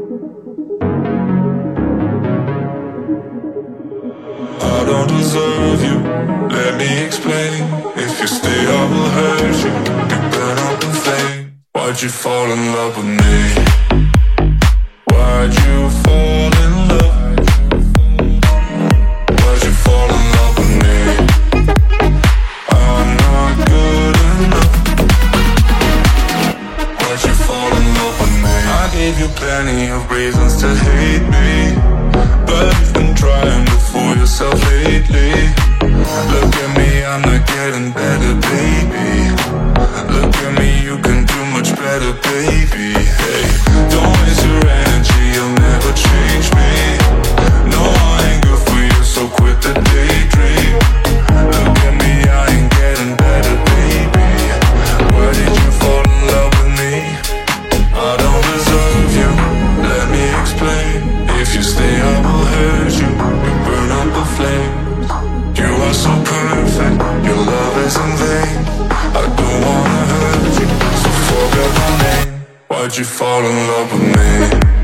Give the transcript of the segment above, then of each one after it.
I don't deserve you. Let me explain. If you stay, I will hurt you. You burn up in flame. Why'd you fall in love with me? Why'd you fall in gave you plenty of reasons to hate me, but you've been trying to fool yourself lately. Look at me, I'm not getting better, baby. Look at me, you can do much better, baby. If you stay, I will hurt you. You burn up the flames. You are so perfect. Your love is in vain. I don't wanna hurt you, so forget my name. Why'd you fall in love with me?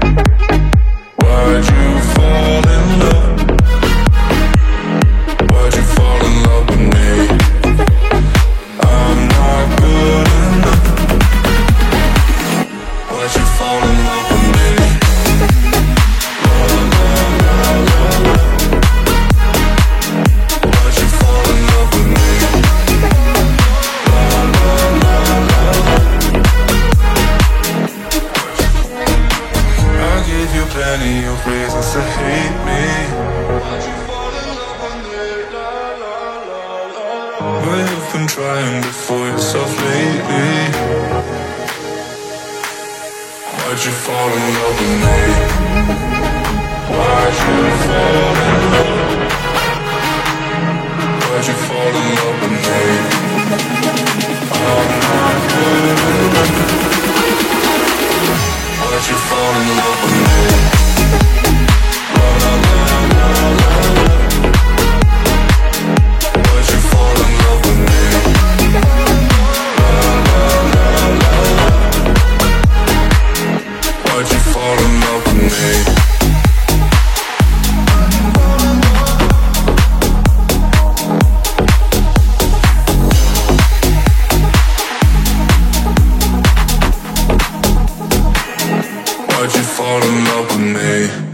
Plenty of reasons to hate me. But you've been trying to fool yourself lately. Why'd you fall in love with me? Why'd you fall in love? Why'd you fall in love with me? fall in love with me.